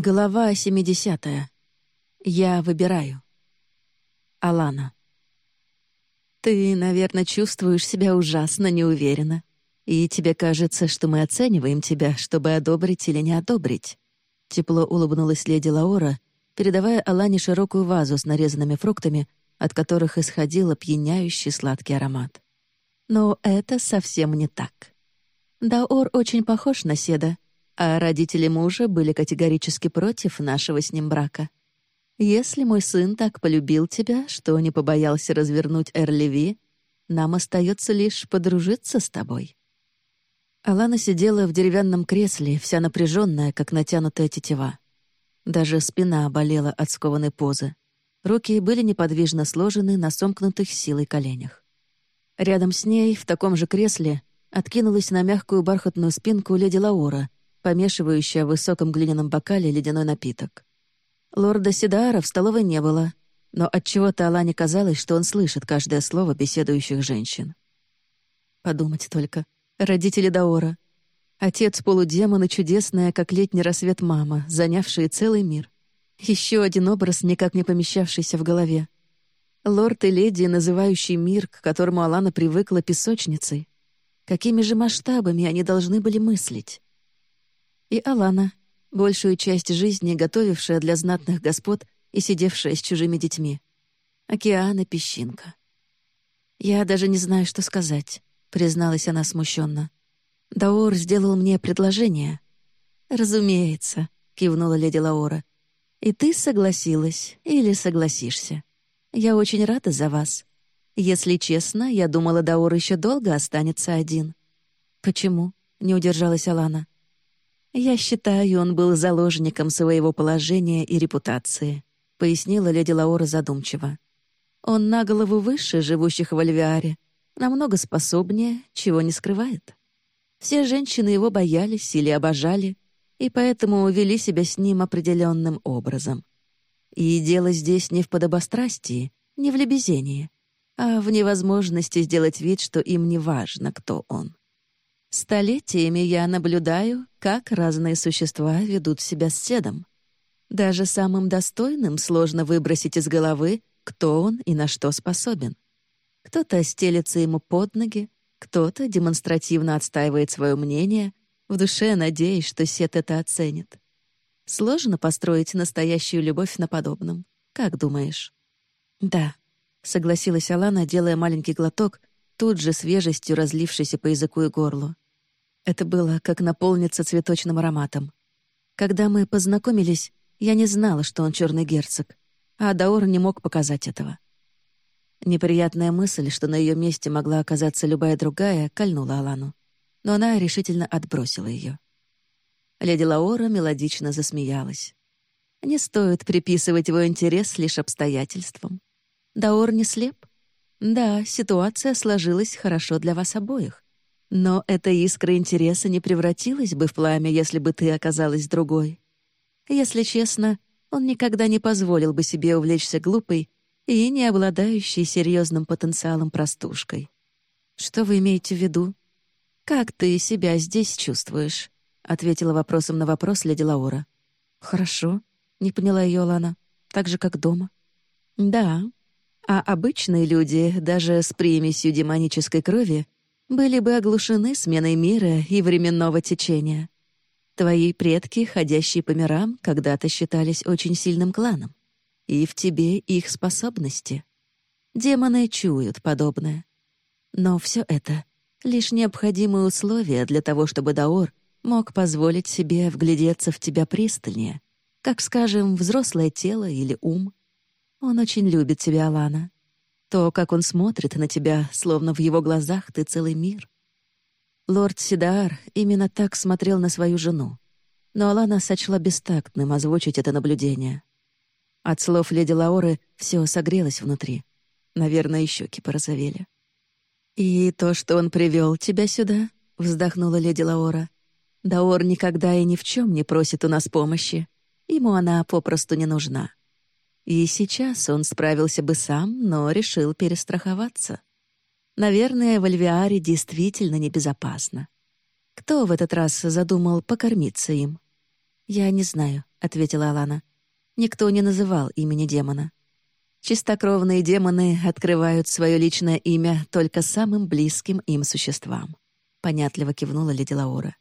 Глава 70. Я выбираю. Алана. Ты, наверное, чувствуешь себя ужасно неуверенно. И тебе кажется, что мы оцениваем тебя, чтобы одобрить или не одобрить. Тепло улыбнулась леди Лаора, передавая Алане широкую вазу с нарезанными фруктами, от которых исходил опьяняющий сладкий аромат. Но это совсем не так. Даор очень похож на Седа — а родители мужа были категорически против нашего с ним брака. Если мой сын так полюбил тебя, что не побоялся развернуть Эрливи, нам остается лишь подружиться с тобой». Алана сидела в деревянном кресле, вся напряженная, как натянутая тетива. Даже спина болела от скованной позы. Руки были неподвижно сложены на сомкнутых силой коленях. Рядом с ней, в таком же кресле, откинулась на мягкую бархатную спинку леди Лаура, помешивающая в высоком глиняном бокале ледяной напиток. Лорда Сидаара в столовой не было, но отчего-то Алане казалось, что он слышит каждое слово беседующих женщин. Подумать только. Родители Даора. Отец полудемон и чудесная, как летний рассвет мама, занявшие целый мир. Еще один образ, никак не помещавшийся в голове. Лорд и леди, называющий мир, к которому Алана привыкла песочницей. Какими же масштабами они должны были мыслить? И Алана, большую часть жизни готовившая для знатных господ и сидевшая с чужими детьми. Океан песчинка. «Я даже не знаю, что сказать», — призналась она смущенно. «Даор сделал мне предложение». «Разумеется», — кивнула леди Лаора. «И ты согласилась или согласишься. Я очень рада за вас. Если честно, я думала, Даор еще долго останется один». «Почему?» — не удержалась Алана. «Я считаю, он был заложником своего положения и репутации», — пояснила леди Лаора задумчиво. «Он на голову выше живущих в Альвиаре, намного способнее, чего не скрывает. Все женщины его боялись или обожали, и поэтому вели себя с ним определенным образом. И дело здесь не в подобострастии, не в лебезении, а в невозможности сделать вид, что им не важно, кто он. Столетиями я наблюдаю, как разные существа ведут себя с седом. Даже самым достойным сложно выбросить из головы, кто он и на что способен. Кто-то стелется ему под ноги, кто-то демонстративно отстаивает свое мнение, в душе надеясь, что Сет это оценит. Сложно построить настоящую любовь на подобном. Как думаешь? «Да», — согласилась Алана, делая маленький глоток, тут же свежестью разлившейся по языку и горлу. Это было как наполниться цветочным ароматом. Когда мы познакомились, я не знала, что он черный герцог, а Даор не мог показать этого. Неприятная мысль, что на ее месте могла оказаться любая другая, кольнула Алану, но она решительно отбросила ее. Леди Лаора мелодично засмеялась. Не стоит приписывать его интерес лишь обстоятельствам. Даор не слеп. Да, ситуация сложилась хорошо для вас обоих. Но эта искра интереса не превратилась бы в пламя, если бы ты оказалась другой. Если честно, он никогда не позволил бы себе увлечься глупой и не обладающей серьезным потенциалом простушкой. Что вы имеете в виду? Как ты себя здесь чувствуешь? ответила вопросом на вопрос леди Лаура. Хорошо, не поняла ее Лана. Так же, как дома. Да, а обычные люди, даже с примесью демонической крови, были бы оглушены сменой мира и временного течения. Твои предки, ходящие по мирам, когда-то считались очень сильным кланом. И в тебе их способности. Демоны чуют подобное. Но все это — лишь необходимые условия для того, чтобы Даор мог позволить себе вглядеться в тебя пристальнее, как, скажем, взрослое тело или ум. Он очень любит тебя, Алана. То, как он смотрит на тебя, словно в его глазах ты целый мир. Лорд Сидаар именно так смотрел на свою жену. Но Алана сочла бестактным озвучить это наблюдение. От слов леди Лаоры все согрелось внутри. Наверное, щеки порозовели. «И то, что он привел тебя сюда?» — вздохнула леди Лаора. «Даор никогда и ни в чем не просит у нас помощи. Ему она попросту не нужна. И сейчас он справился бы сам, но решил перестраховаться. Наверное, в Альвиаре действительно небезопасно. Кто в этот раз задумал покормиться им? «Я не знаю», — ответила Алана. «Никто не называл имени демона. Чистокровные демоны открывают свое личное имя только самым близким им существам», — понятливо кивнула леди Лаура.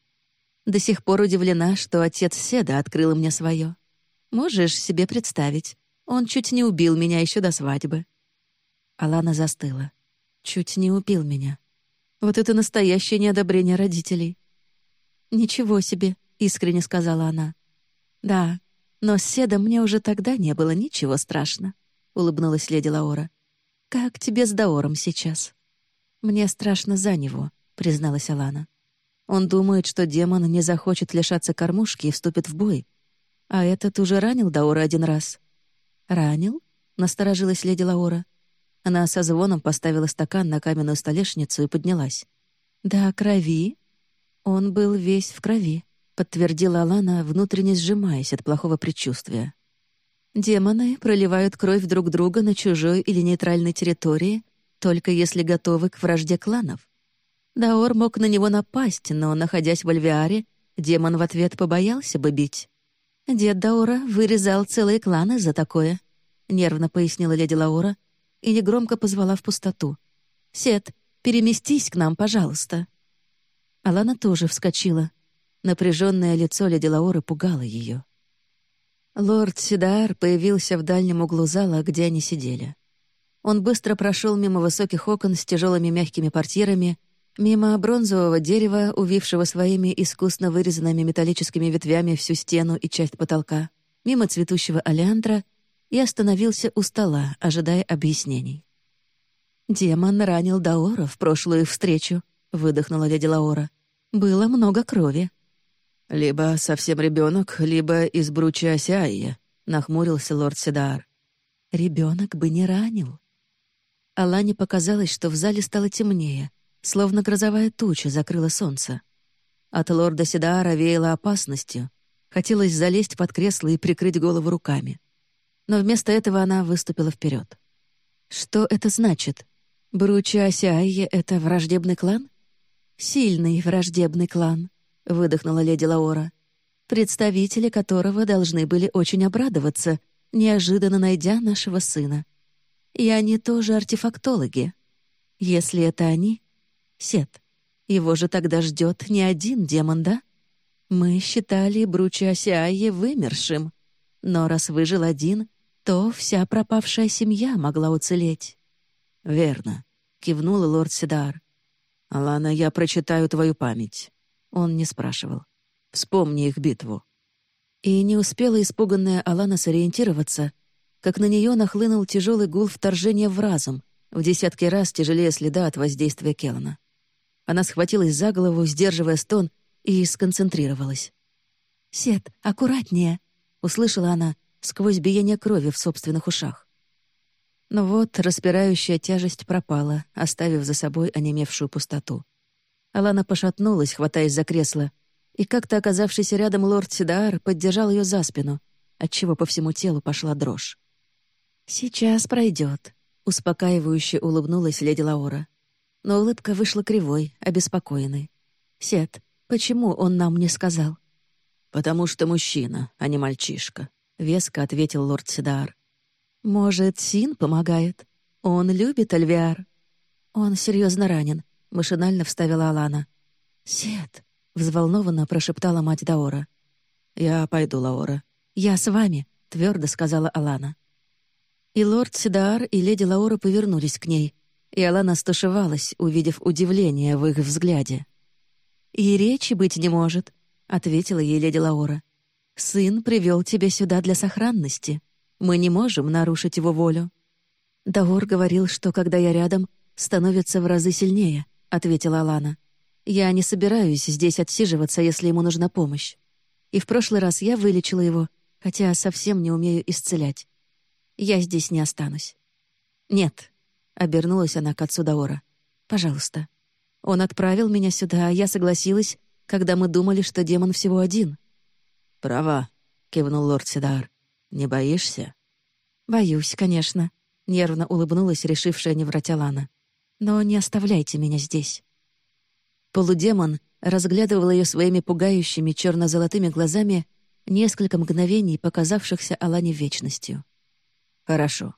«До сих пор удивлена, что отец Седа открыл мне свое. Можешь себе представить, он чуть не убил меня еще до свадьбы». Алана застыла. «Чуть не убил меня. Вот это настоящее неодобрение родителей». «Ничего себе», — искренне сказала она. «Да, но с Седом мне уже тогда не было ничего страшно», — улыбнулась леди Лаора. «Как тебе с Даором сейчас?» «Мне страшно за него», — призналась Алана. «Он думает, что демон не захочет лишаться кормушки и вступит в бой. А этот уже ранил Даора один раз». «Ранил?» — насторожилась леди Лаора. Она со звоном поставила стакан на каменную столешницу и поднялась. «Да, крови?» «Он был весь в крови», — подтвердила Алана, внутренне сжимаясь от плохого предчувствия. «Демоны проливают кровь друг друга на чужой или нейтральной территории, только если готовы к вражде кланов. Даор мог на него напасть, но, находясь в Альвиаре, демон в ответ побоялся бы бить. Дед Даора вырезал целые кланы за такое», — нервно пояснила леди Лаура и негромко позвала в пустоту. «Сет, переместись к нам, пожалуйста». Алана тоже вскочила. Напряженное лицо леди Лаоры пугало ее. Лорд Сидар появился в дальнем углу зала, где они сидели. Он быстро прошел мимо высоких окон с тяжелыми мягкими портьерами, мимо бронзового дерева, увившего своими искусно вырезанными металлическими ветвями всю стену и часть потолка, мимо цветущего алиандра и остановился у стола, ожидая объяснений. «Демон ранил Даора в прошлую встречу», — выдохнула леди Лаора. Было много крови. «Либо совсем ребенок, либо из бруча Асиаия», — нахмурился лорд Седар. Ребенок бы не ранил. Алане показалось, что в зале стало темнее, словно грозовая туча закрыла солнце. От лорда Седаара веяло опасностью. Хотелось залезть под кресло и прикрыть голову руками. Но вместо этого она выступила вперед. «Что это значит? Бруча Асиайе — это враждебный клан?» «Сильный враждебный клан», — выдохнула леди Лаора, представители которого должны были очень обрадоваться, неожиданно найдя нашего сына. И они тоже артефактологи. Если это они... Сет. Его же тогда ждет не один демон, да? Мы считали Бруча Асиае вымершим. Но раз выжил один, то вся пропавшая семья могла уцелеть. «Верно», — кивнула лорд Сидар. «Алана, я прочитаю твою память». Он не спрашивал. «Вспомни их битву». И не успела испуганная Алана сориентироваться, как на нее нахлынул тяжелый гул вторжения в разум, в десятки раз тяжелее следа от воздействия Келлана. Она схватилась за голову, сдерживая стон, и сконцентрировалась. «Сет, аккуратнее!» — услышала она сквозь биение крови в собственных ушах. Но вот распирающая тяжесть пропала, оставив за собой онемевшую пустоту. Алана пошатнулась, хватаясь за кресло, и как-то оказавшийся рядом лорд Сидаар поддержал ее за спину, отчего по всему телу пошла дрожь. «Сейчас пройдет», — успокаивающе улыбнулась леди Лаура. Но улыбка вышла кривой, обеспокоенной. «Сет, почему он нам не сказал?» «Потому что мужчина, а не мальчишка», — веско ответил лорд Сидаар. «Может, Син помогает? Он любит Альвиар?» «Он серьезно ранен», — машинально вставила Алана. «Сет», — взволнованно прошептала мать Даора. «Я пойду, Лаора». «Я с вами», — твердо сказала Алана. И лорд Сидаар, и леди Лаора повернулись к ней, и Алана стушевалась, увидев удивление в их взгляде. «И речи быть не может», — ответила ей леди Лаора. «Сын привел тебя сюда для сохранности. Мы не можем нарушить его волю». «Даор говорил, что, когда я рядом, становится в разы сильнее», — ответила Алана. «Я не собираюсь здесь отсиживаться, если ему нужна помощь. И в прошлый раз я вылечила его, хотя совсем не умею исцелять. Я здесь не останусь». «Нет», — обернулась она к отцу Даора. «Пожалуйста. Он отправил меня сюда, а я согласилась, когда мы думали, что демон всего один». «Права», — кивнул лорд Сидар. Не боишься?» «Боюсь, конечно», — нервно улыбнулась, решившая не врать Алана. «Но не оставляйте меня здесь». Полудемон разглядывал ее своими пугающими черно-золотыми глазами, несколько мгновений, показавшихся Алане вечностью. «Хорошо».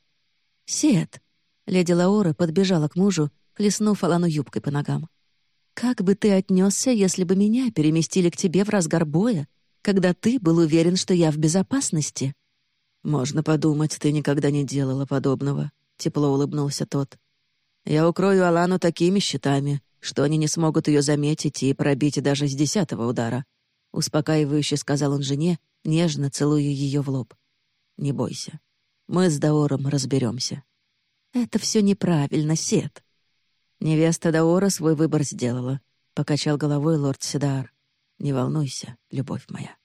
«Сет!» — леди Лаора подбежала к мужу, хлестнув Алану юбкой по ногам. «Как бы ты отнесся, если бы меня переместили к тебе в разгар боя, когда ты был уверен, что я в безопасности?» «Можно подумать, ты никогда не делала подобного», — тепло улыбнулся тот. «Я укрою Алану такими щитами, что они не смогут ее заметить и пробить даже с десятого удара», — успокаивающе сказал он жене, нежно целуя ее в лоб. «Не бойся. Мы с Даором разберемся. «Это все неправильно, Сет». «Невеста Даора свой выбор сделала», — покачал головой лорд Седар. «Не волнуйся, любовь моя».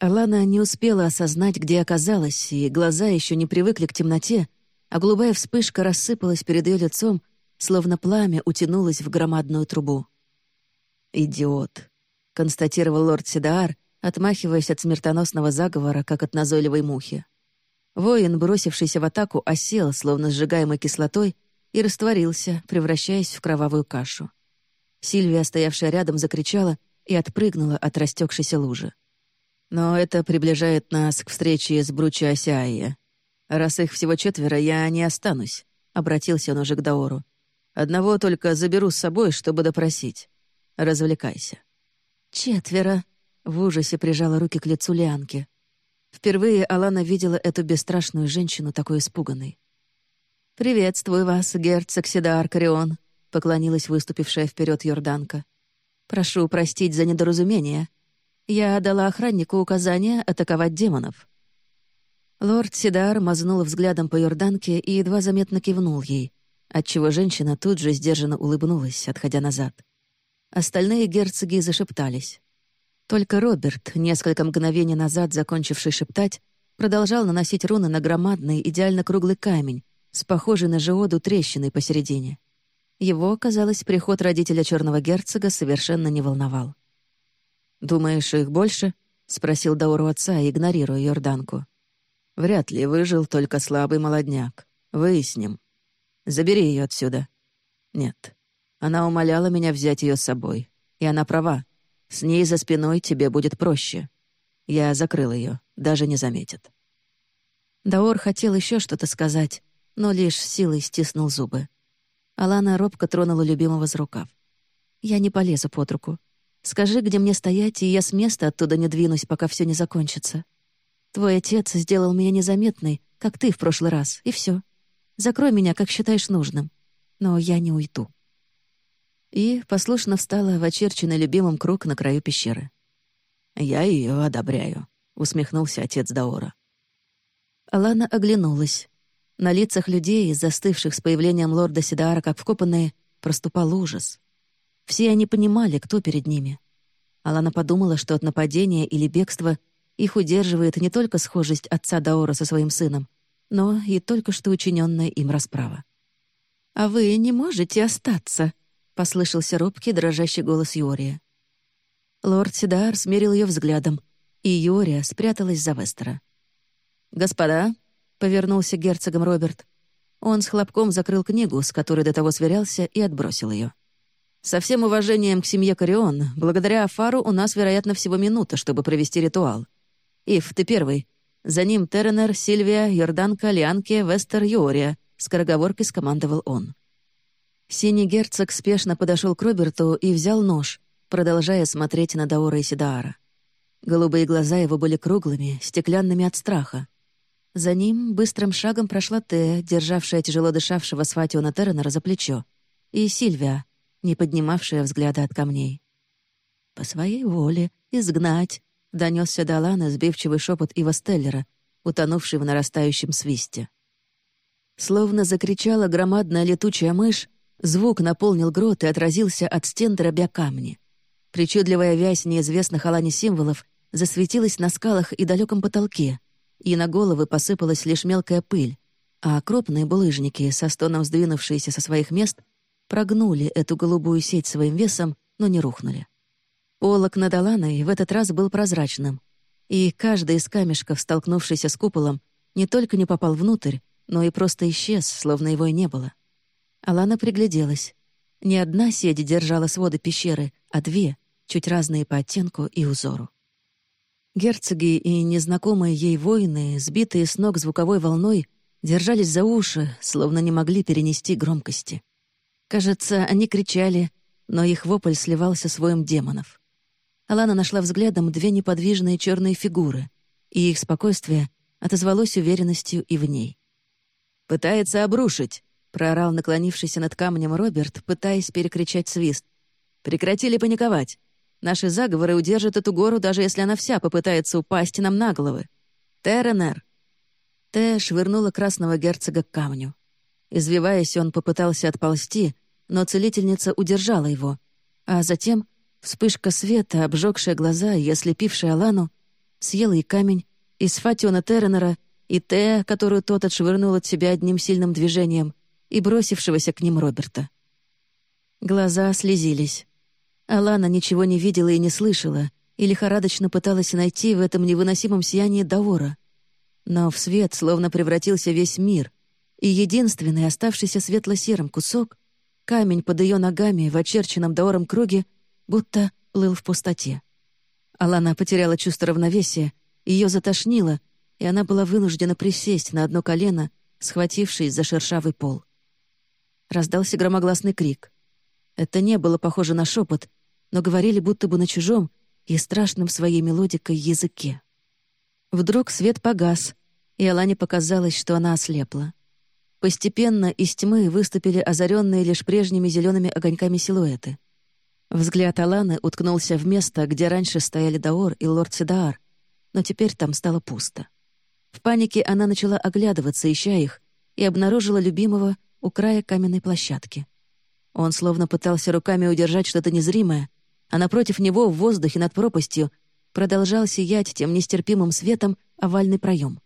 Алана не успела осознать, где оказалась, и глаза еще не привыкли к темноте, а голубая вспышка рассыпалась перед ее лицом, словно пламя утянулось в громадную трубу. «Идиот», — констатировал лорд Седаар, отмахиваясь от смертоносного заговора, как от назойливой мухи. Воин, бросившийся в атаку, осел, словно сжигаемой кислотой, и растворился, превращаясь в кровавую кашу. Сильвия, стоявшая рядом, закричала и отпрыгнула от растекшейся лужи. Но это приближает нас к встрече с Бруча Раз их всего четверо, я не останусь, — обратился он уже к Даору. Одного только заберу с собой, чтобы допросить. Развлекайся. Четверо. В ужасе прижала руки к лицу Лианки. Впервые Алана видела эту бесстрашную женщину такой испуганной. «Приветствую вас, герцог Седар Карион», — поклонилась выступившая вперед Йорданка. «Прошу простить за недоразумение. Я дала охраннику указание атаковать демонов». Лорд Сидар мазнул взглядом по Йорданке и едва заметно кивнул ей, отчего женщина тут же сдержанно улыбнулась, отходя назад. Остальные герцоги зашептались. Только Роберт, несколько мгновений назад закончивший шептать, продолжал наносить руны на громадный, идеально круглый камень с похожей на жиоду трещиной посередине. Его, казалось, приход родителя черного герцога совершенно не волновал. «Думаешь, их больше?» — спросил Дауру отца, игнорируя Йорданку. «Вряд ли выжил только слабый молодняк. Выясним. Забери ее отсюда». «Нет. Она умоляла меня взять ее с собой. И она права. С ней за спиной тебе будет проще. Я закрыл ее, даже не заметит». Даор хотел еще что-то сказать, но лишь силой стиснул зубы. Алана робко тронула любимого за рукав. «Я не полезу под руку. Скажи, где мне стоять, и я с места оттуда не двинусь, пока все не закончится. Твой отец сделал меня незаметной, как ты в прошлый раз, и все. Закрой меня, как считаешь нужным. Но я не уйду». И послушно встала в очерченный любимым круг на краю пещеры. «Я ее одобряю», — усмехнулся отец Даора. Алана оглянулась. На лицах людей, застывших с появлением лорда Сидаара как вкопанные, проступал ужас. Все они понимали, кто перед ними. Алана подумала, что от нападения или бегства их удерживает не только схожесть отца Даора со своим сыном, но и только что учиненная им расправа. «А вы не можете остаться», — послышался робкий, дрожащий голос Юрия. Лорд Сидар смерил ее взглядом, и Юрия спряталась за Вестера. «Господа», — повернулся герцогом Роберт, он с хлопком закрыл книгу, с которой до того сверялся, и отбросил ее. Со всем уважением к семье Корион, благодаря Афару у нас, вероятно, всего минута, чтобы провести ритуал. Ив, ты первый. За ним Терренер, Сильвия, Йорданка, Лианке, Вестер, Юория. Скороговоркой скомандовал он. Синий герцог спешно подошел к Роберту и взял нож, продолжая смотреть на Даора и Сидаара. Голубые глаза его были круглыми, стеклянными от страха. За ним быстрым шагом прошла Тея, державшая тяжело дышавшего Сватиона Терренера за плечо, и Сильвия, не поднимавшая взгляда от камней. «По своей воле изгнать», — донесся до Алана сбивчивый шепот Ива Стеллера, утонувший в нарастающем свисте. Словно закричала громадная летучая мышь, звук наполнил грот и отразился от стен дробя камни. Причудливая вязь неизвестных Алане символов засветилась на скалах и далеком потолке, и на головы посыпалась лишь мелкая пыль, а крупные булыжники, со стоном сдвинувшиеся со своих мест, прогнули эту голубую сеть своим весом, но не рухнули. Полок над Аланой в этот раз был прозрачным, и каждый из камешков, столкнувшийся с куполом, не только не попал внутрь, но и просто исчез, словно его и не было. Алана пригляделась. Не одна седи держала своды пещеры, а две, чуть разные по оттенку и узору. Герцоги и незнакомые ей воины, сбитые с ног звуковой волной, держались за уши, словно не могли перенести громкости. Кажется, они кричали, но их вопль сливался с воем демонов. Алана нашла взглядом две неподвижные черные фигуры, и их спокойствие отозвалось уверенностью и в ней. «Пытается обрушить!» — проорал наклонившийся над камнем Роберт, пытаясь перекричать свист. «Прекратили паниковать. Наши заговоры удержат эту гору, даже если она вся попытается упасть нам на головы. Терренер!» Тея швырнула красного герцога к камню. Извиваясь, он попытался отползти, но целительница удержала его, а затем вспышка света, обжегшая глаза и ослепившая Алану, съела и камень, и Сфатиона Терренера, и Тея, которую тот отшвырнул от себя одним сильным движением, и бросившегося к ним Роберта. Глаза слезились. Алана ничего не видела и не слышала, и лихорадочно пыталась найти в этом невыносимом сиянии Даора. Но в свет словно превратился весь мир, и единственный оставшийся светло-серым кусок, камень под ее ногами в очерченном Даором круге, будто плыл в пустоте. Алана потеряла чувство равновесия, ее затошнило, и она была вынуждена присесть на одно колено, схватившись за шершавый пол. Раздался громогласный крик. Это не было похоже на шепот, но говорили будто бы на чужом и страшном своей мелодикой языке. Вдруг свет погас, и Алане показалось, что она ослепла. Постепенно из тьмы выступили озаренные лишь прежними зелеными огоньками силуэты. Взгляд Аланы уткнулся в место, где раньше стояли Даор и лорд Седаар, но теперь там стало пусто. В панике она начала оглядываться, ища их, и обнаружила любимого у края каменной площадки. Он словно пытался руками удержать что-то незримое, а напротив него в воздухе над пропастью продолжал сиять тем нестерпимым светом овальный проем.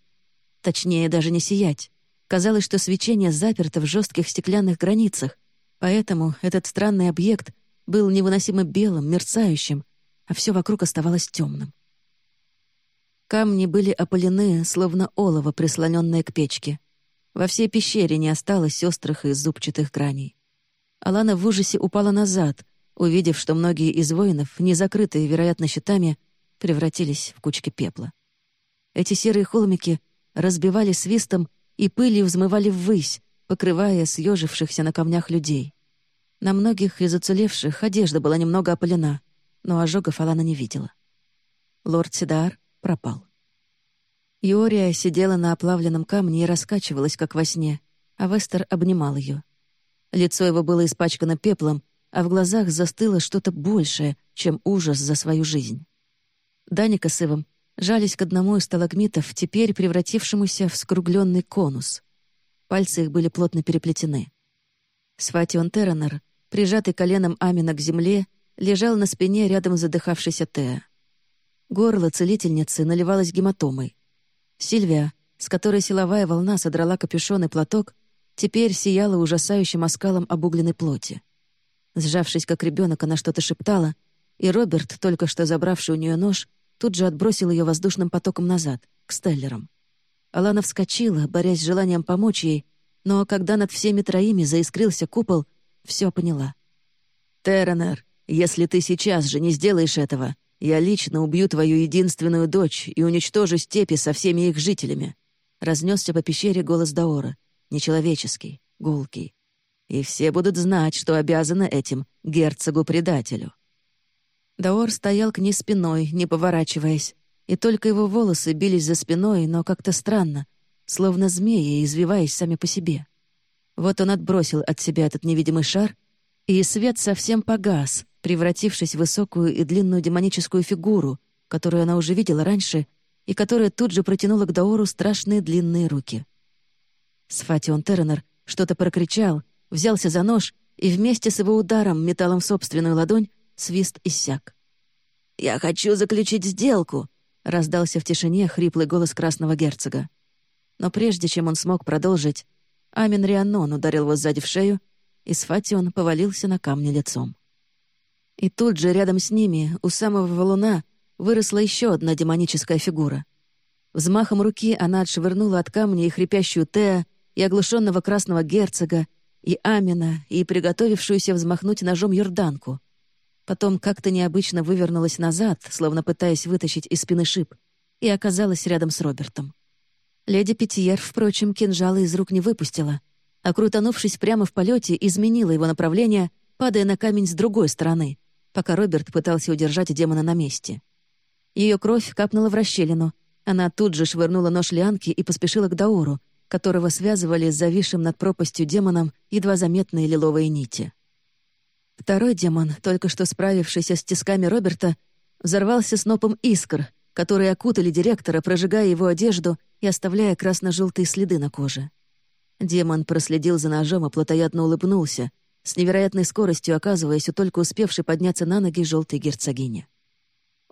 Точнее, даже не сиять. Казалось, что свечение заперто в жестких стеклянных границах, поэтому этот странный объект был невыносимо белым, мерцающим, а все вокруг оставалось темным. Камни были опалены, словно олово, прислоненное к печке. Во всей пещере не осталось острых и зубчатых граней. Алана в ужасе упала назад, увидев, что многие из воинов, не закрытые, вероятно, щитами, превратились в кучки пепла. Эти серые холмики разбивали свистом и пылью взмывали ввысь, покрывая съежившихся на камнях людей. На многих из уцелевших одежда была немного опалена, но ожогов Алана не видела. Лорд Сидар пропал. Иория сидела на оплавленном камне и раскачивалась, как во сне, а Вестер обнимал ее. Лицо его было испачкано пеплом, а в глазах застыло что-то большее, чем ужас за свою жизнь. Даника с Ивом жались к одному из сталагмитов, теперь превратившемуся в скругленный конус. Пальцы их были плотно переплетены. Сватион Терранер, прижатый коленом Амина к земле, лежал на спине рядом задыхавшейся Теа. Горло целительницы наливалось гематомой. Сильвия, с которой силовая волна содрала капюшон и платок, теперь сияла ужасающим оскалом обугленной плоти. Сжавшись, как ребенок, она что-то шептала, и Роберт, только что забравший у нее нож, тут же отбросил ее воздушным потоком назад, к Стеллерам. Алана вскочила, борясь с желанием помочь ей, но когда над всеми троими заискрился купол, все поняла. «Терренер, если ты сейчас же не сделаешь этого, я лично убью твою единственную дочь и уничтожу степи со всеми их жителями». Разнесся по пещере голос Даора, нечеловеческий, гулкий. «И все будут знать, что обязаны этим герцогу-предателю». Даор стоял к ней спиной, не поворачиваясь, и только его волосы бились за спиной, но как-то странно, словно змеи, извиваясь сами по себе. Вот он отбросил от себя этот невидимый шар, и свет совсем погас, превратившись в высокую и длинную демоническую фигуру, которую она уже видела раньше и которая тут же протянула к Даору страшные длинные руки. Сфатион Терренер что-то прокричал, взялся за нож, и вместе с его ударом металлом в собственную ладонь свист иссяк. «Я хочу заключить сделку!» — раздался в тишине хриплый голос красного герцога. Но прежде чем он смог продолжить, Амин Рианон ударил его сзади в шею, и Сфатион повалился на камни лицом. И тут же рядом с ними, у самого валуна, выросла еще одна демоническая фигура. Взмахом руки она отшвырнула от камня и хрипящую Теа, и оглушенного красного герцога, и Амина, и приготовившуюся взмахнуть ножом Йорданку. Потом как-то необычно вывернулась назад, словно пытаясь вытащить из спины шип, и оказалась рядом с Робертом. Леди Питьер, впрочем, кинжала из рук не выпустила, а, крутанувшись прямо в полете, изменила его направление, падая на камень с другой стороны, пока Роберт пытался удержать демона на месте. Ее кровь капнула в расщелину. Она тут же швырнула нож Лианки и поспешила к Дауру, которого связывали с зависшим над пропастью демоном едва заметные лиловые нити. Второй демон, только что справившийся с тисками Роберта, взорвался снопом искр, которые окутали директора, прожигая его одежду и оставляя красно-желтые следы на коже. Демон проследил за ножом и плотоядно улыбнулся, с невероятной скоростью оказываясь у только успевшей подняться на ноги желтой герцогини.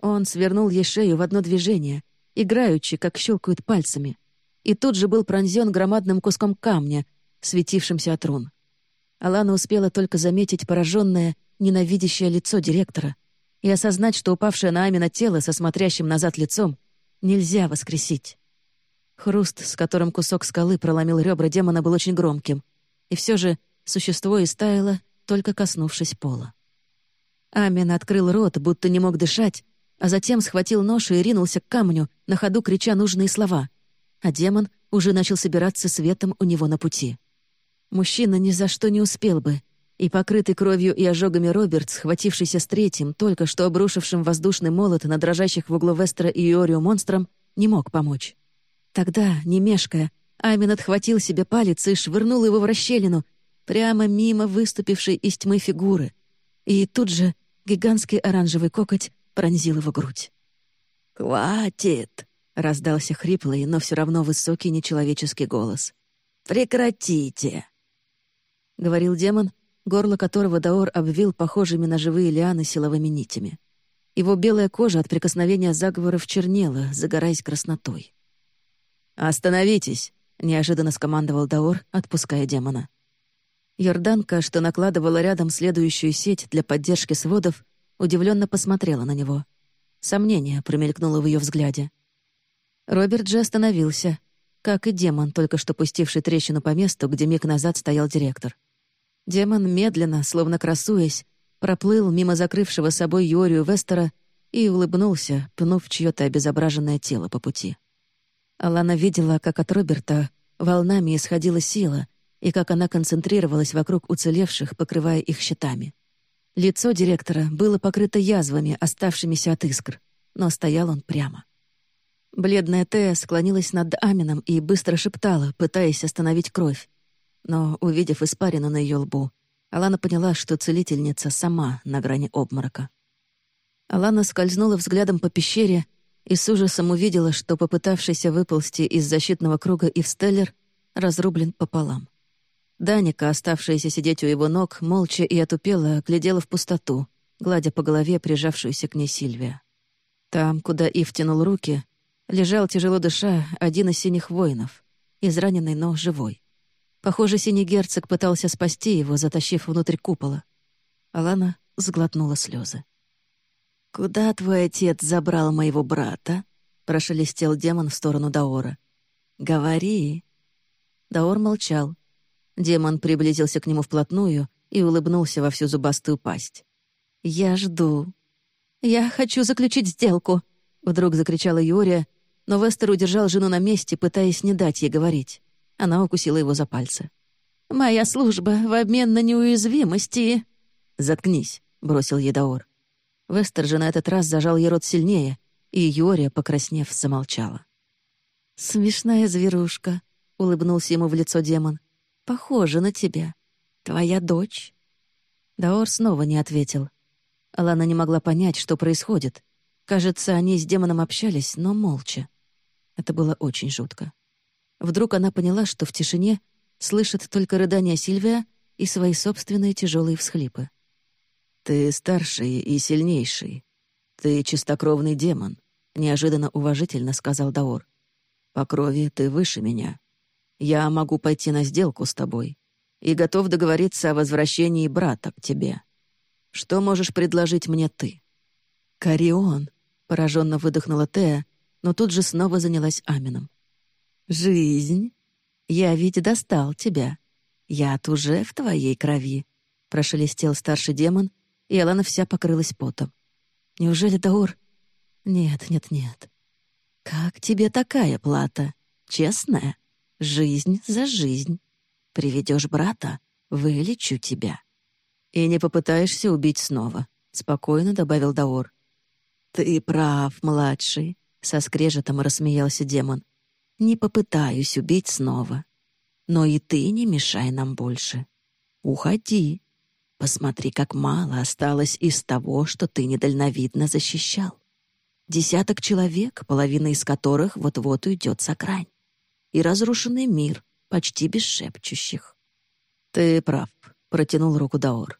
Он свернул ей шею в одно движение, играючи, как щелкают пальцами, и тут же был пронзен громадным куском камня, светившимся от рун. Алана успела только заметить пораженное, ненавидящее лицо директора и осознать, что упавшее на Амина тело со смотрящим назад лицом нельзя воскресить. Хруст, с которым кусок скалы проломил ребра демона, был очень громким, и все же существо истаяло, только коснувшись пола. Амин открыл рот, будто не мог дышать, а затем схватил нож и ринулся к камню, на ходу крича нужные слова. А демон уже начал собираться светом у него на пути. Мужчина ни за что не успел бы, и покрытый кровью и ожогами Роберт, схватившийся с третьим, только что обрушившим воздушный молот на дрожащих в углу Вестера и Иорио монстром, не мог помочь. Тогда, не мешкая, Амин отхватил себе палец и швырнул его в расщелину, прямо мимо выступившей из тьмы фигуры. И тут же гигантский оранжевый кокоть пронзил его грудь. «Хватит!» — раздался хриплый, но все равно высокий нечеловеческий голос. «Прекратите!» — говорил демон, горло которого Даор обвил похожими на живые лианы силовыми нитями. Его белая кожа от прикосновения заговоров чернела, загораясь краснотой. «Остановитесь!» — неожиданно скомандовал Даор, отпуская демона. Йорданка, что накладывала рядом следующую сеть для поддержки сводов, удивленно посмотрела на него. Сомнение промелькнуло в ее взгляде. Роберт же остановился, как и демон, только что пустивший трещину по месту, где миг назад стоял директор. Демон медленно, словно красуясь, проплыл мимо закрывшего собой Юорию Вестера и улыбнулся, пнув чьё-то обезображенное тело по пути. Алана видела, как от Роберта волнами исходила сила и как она концентрировалась вокруг уцелевших, покрывая их щитами. Лицо директора было покрыто язвами, оставшимися от искр, но стоял он прямо. Бледная Тея склонилась над Амином и быстро шептала, пытаясь остановить кровь. Но, увидев испарину на ее лбу, Алана поняла, что целительница сама на грани обморока. Алана скользнула взглядом по пещере и с ужасом увидела, что попытавшийся выползти из защитного круга Ивстеллер разрублен пополам. Даника, оставшаяся сидеть у его ног, молча и отупела, глядела в пустоту, гладя по голове прижавшуюся к ней Сильвия. Там, куда Ив тянул руки, лежал, тяжело дыша, один из синих воинов, израненный, но живой. Похоже, синий герцог пытался спасти его, затащив внутрь купола. Алана сглотнула слезы. «Куда твой отец забрал моего брата?» — прошелестел демон в сторону Даора. «Говори». Даор молчал, Демон приблизился к нему вплотную и улыбнулся во всю зубастую пасть. «Я жду». «Я хочу заключить сделку», — вдруг закричала Юрия, но Вестер удержал жену на месте, пытаясь не дать ей говорить. Она укусила его за пальцы. «Моя служба в обмен на неуязвимость и...» «Заткнись», — бросил Едаор. Вестер же на этот раз зажал ей рот сильнее, и Юрия, покраснев, замолчала. «Смешная зверушка», — улыбнулся ему в лицо демон похожа на тебя. Твоя дочь». Даор снова не ответил. Алана не могла понять, что происходит. Кажется, они с демоном общались, но молча. Это было очень жутко. Вдруг она поняла, что в тишине слышит только рыдания Сильвия и свои собственные тяжелые всхлипы. «Ты старший и сильнейший. Ты чистокровный демон», — неожиданно уважительно сказал Даор. «По крови ты выше меня. Я могу пойти на сделку с тобой и готов договориться о возвращении брата к тебе. Что можешь предложить мне ты?» «Карион», — пораженно выдохнула Тея, но тут же снова занялась Амином. «Жизнь? Я ведь достал тебя. Яд уже в твоей крови», — прошелестел старший демон, и Алана вся покрылась потом. «Неужели Даур?» «Нет, нет, нет». «Как тебе такая плата? Честная? Жизнь за жизнь. Приведешь брата, вылечу тебя». «И не попытаешься убить снова», — спокойно добавил Даор. «Ты прав, младший», — со скрежетом рассмеялся демон. «Не попытаюсь убить снова. Но и ты не мешай нам больше. Уходи. Посмотри, как мало осталось из того, что ты недальновидно защищал. Десяток человек, половина из которых вот-вот уйдет с окраин. И разрушенный мир, почти без шепчущих. «Ты прав», — протянул руку Даор.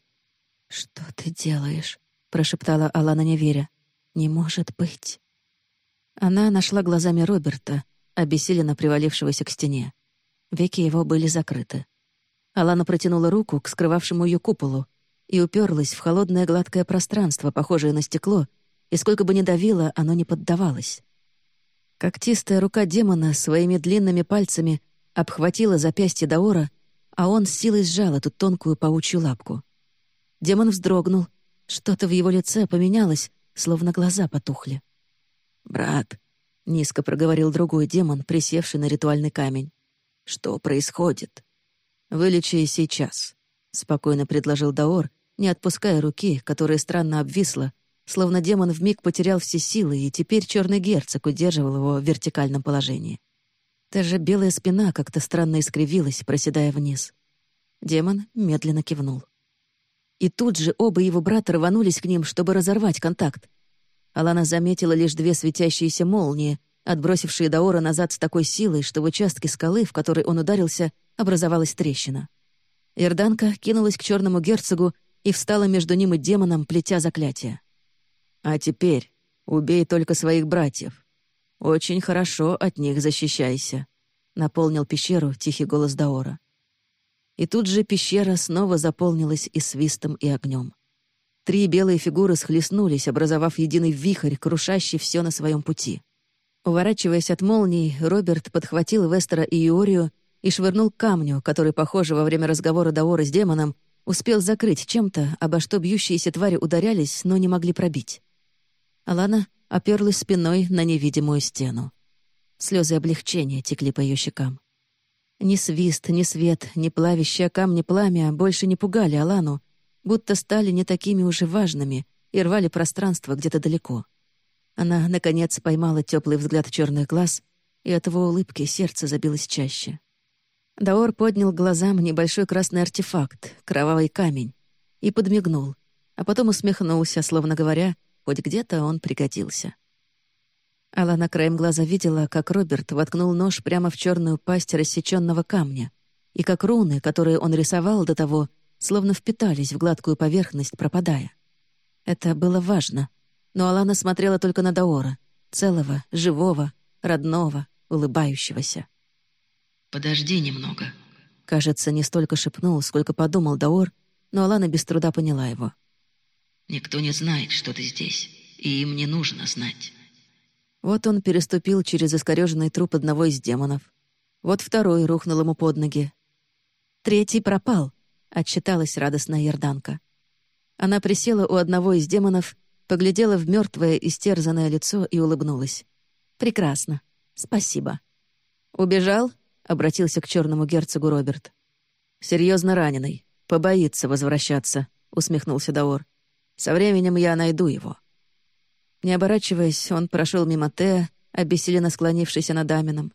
«Что ты делаешь?» — прошептала Алана, не веря. «Не может быть». Она нашла глазами Роберта, обессиленно привалившегося к стене. Веки его были закрыты. Алана протянула руку к скрывавшему ее куполу и уперлась в холодное гладкое пространство, похожее на стекло, и сколько бы ни давило, оно не поддавалось. Когтистая рука демона своими длинными пальцами обхватила запястье Даора, а он с силой сжал эту тонкую паучью лапку. Демон вздрогнул. Что-то в его лице поменялось, словно глаза потухли. «Брат», — низко проговорил другой демон, присевший на ритуальный камень. «Что происходит?» «Вылечи сейчас», — спокойно предложил Даор, не отпуская руки, которая странно обвисла, словно демон вмиг потерял все силы, и теперь черный герцог удерживал его в вертикальном положении. Даже белая спина как-то странно искривилась, проседая вниз. Демон медленно кивнул. И тут же оба его брата рванулись к ним, чтобы разорвать контакт. Алана заметила лишь две светящиеся молнии, отбросившие Даора назад с такой силой, что в участке скалы, в которой он ударился, образовалась трещина. Ирданка кинулась к черному герцогу и встала между ним и демоном, плетя заклятие. «А теперь убей только своих братьев. Очень хорошо от них защищайся», — наполнил пещеру тихий голос Даора. И тут же пещера снова заполнилась и свистом, и огнем. Три белые фигуры схлестнулись, образовав единый вихрь, крушащий все на своем пути. Уворачиваясь от молний, Роберт подхватил Вестера и Иорию и швырнул камню, который, похоже, во время разговора Даора с демоном, успел закрыть чем-то, обо что бьющиеся твари ударялись, но не могли пробить. Алана оперлась спиной на невидимую стену. Слезы облегчения текли по ее щекам. Ни свист, ни свет, ни плавящее камни пламя больше не пугали Алану, будто стали не такими уже важными и рвали пространство где-то далеко. Она, наконец, поймала теплый взгляд черных глаз, и от его улыбки сердце забилось чаще. Даор поднял глазам небольшой красный артефакт, кровавый камень, и подмигнул, а потом усмехнулся, словно говоря, хоть где-то он пригодился. Алана краем глаза видела, как Роберт воткнул нож прямо в черную пасть рассеченного камня, и как руны, которые он рисовал до того, словно впитались в гладкую поверхность, пропадая. Это было важно, но Алана смотрела только на Даора, целого, живого, родного, улыбающегося. «Подожди немного». Кажется, не столько шепнул, сколько подумал Даор, но Алана без труда поняла его. «Никто не знает, что ты здесь, и им не нужно знать». Вот он переступил через искорёженный труп одного из демонов. Вот второй рухнул ему под ноги. «Третий пропал», — отчиталась радостная Ярданка. Она присела у одного из демонов, поглядела в мертвое истерзанное лицо и улыбнулась. «Прекрасно. Спасибо». «Убежал?» — обратился к черному герцогу Роберт. Серьезно раненый. Побоится возвращаться», — усмехнулся Даор. «Со временем я найду его». Не оборачиваясь, он прошел мимо Теа, обессиленно склонившийся над Амином,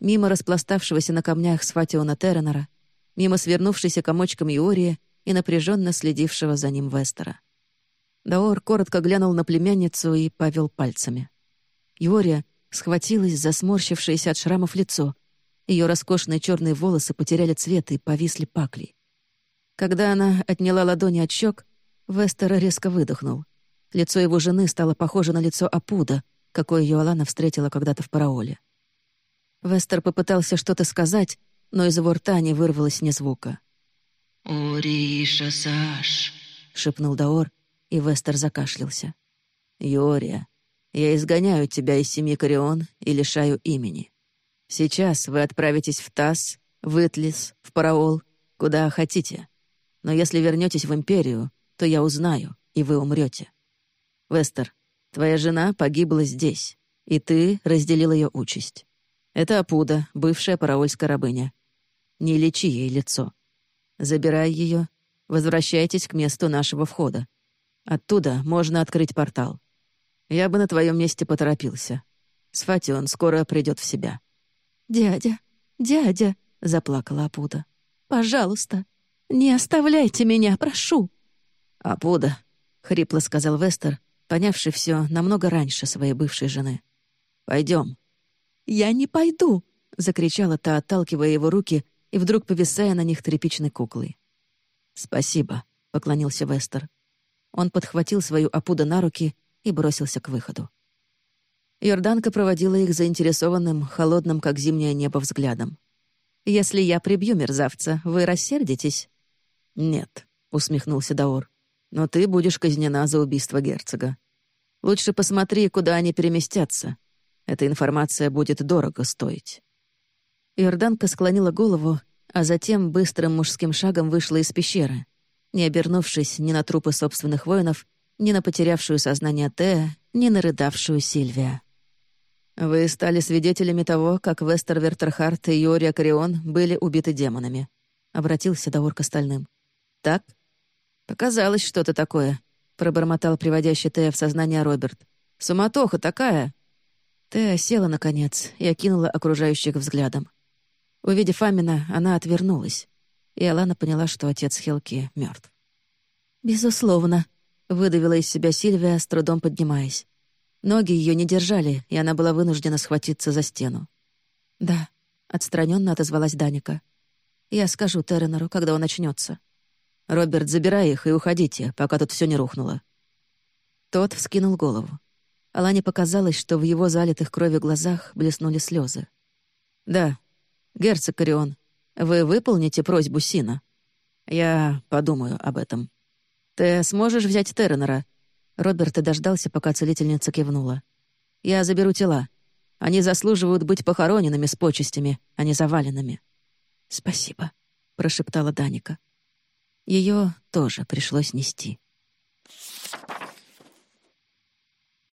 мимо распластавшегося на камнях Сфатиона Терренера, мимо свернувшейся комочком Иории и напряженно следившего за ним Вестера. Даор коротко глянул на племянницу и повел пальцами. Иория схватилась за сморщившееся от шрамов лицо, ее роскошные черные волосы потеряли цвет и повисли паклей. Когда она отняла ладони от щек, Вестер резко выдохнул. Лицо его жены стало похоже на лицо Апуда, какое Йоалана встретила когда-то в параоле. Вестер попытался что-то сказать, но из его рта не вырвалось ни звука. «Ориша Саш», — шепнул Даор, и Вестер закашлялся. «Йория, я изгоняю тебя из семьи Корион и лишаю имени. Сейчас вы отправитесь в Тасс, в Итлис, в Параол, куда хотите. Но если вернетесь в Империю, то я узнаю, и вы умрете. Вестер, твоя жена погибла здесь, И ты разделил ее участь. Это Апуда, бывшая параольская рабыня. Не лечи ей лицо. Забирай ее, возвращайтесь к месту нашего входа. Оттуда можно открыть портал. Я бы на твоем месте поторопился. Сфатион скоро придет в себя. «Дядя, дядя», — заплакала Апуда. «Пожалуйста, не оставляйте меня, прошу». «Апуда», — хрипло сказал Вестер, понявший все намного раньше своей бывшей жены. Пойдем. «Я не пойду!» — закричала та, отталкивая его руки и вдруг повисая на них тряпичной куклой. «Спасибо», — поклонился Вестер. Он подхватил свою опуда на руки и бросился к выходу. Йорданка проводила их заинтересованным, холодным, как зимнее небо, взглядом. «Если я прибью мерзавца, вы рассердитесь?» «Нет», — усмехнулся Даор. «Но ты будешь казнена за убийство герцога. Лучше посмотри, куда они переместятся. Эта информация будет дорого стоить». Йорданка склонила голову, а затем быстрым мужским шагом вышла из пещеры, не обернувшись ни на трупы собственных воинов, ни на потерявшую сознание Тея, ни на рыдавшую Сильвия. «Вы стали свидетелями того, как Вестер Вертерхарт и Йория Карион были убиты демонами», — обратился Даур к остальным. «Так?» «Показалось что-то такое», — пробормотал приводящий Тея в сознание Роберт. «Суматоха такая!» Тея села, наконец, и окинула окружающих взглядом. Увидев Амина, она отвернулась, и Алана поняла, что отец Хелки мертв. «Безусловно», — выдавила из себя Сильвия, с трудом поднимаясь. Ноги ее не держали, и она была вынуждена схватиться за стену. «Да», — отстраненно отозвалась Даника. «Я скажу Терренеру, когда он очнется. «Роберт, забирай их и уходите, пока тут все не рухнуло». Тот вскинул голову. Алане показалось, что в его залитых крови глазах блеснули слезы. «Да, герцог Корион, вы выполните просьбу Сина? Я подумаю об этом. Ты сможешь взять Терренера?» Роберт и дождался, пока целительница кивнула. «Я заберу тела. Они заслуживают быть похороненными с почестями, а не заваленными». «Спасибо», — прошептала Даника. Ее тоже пришлось нести.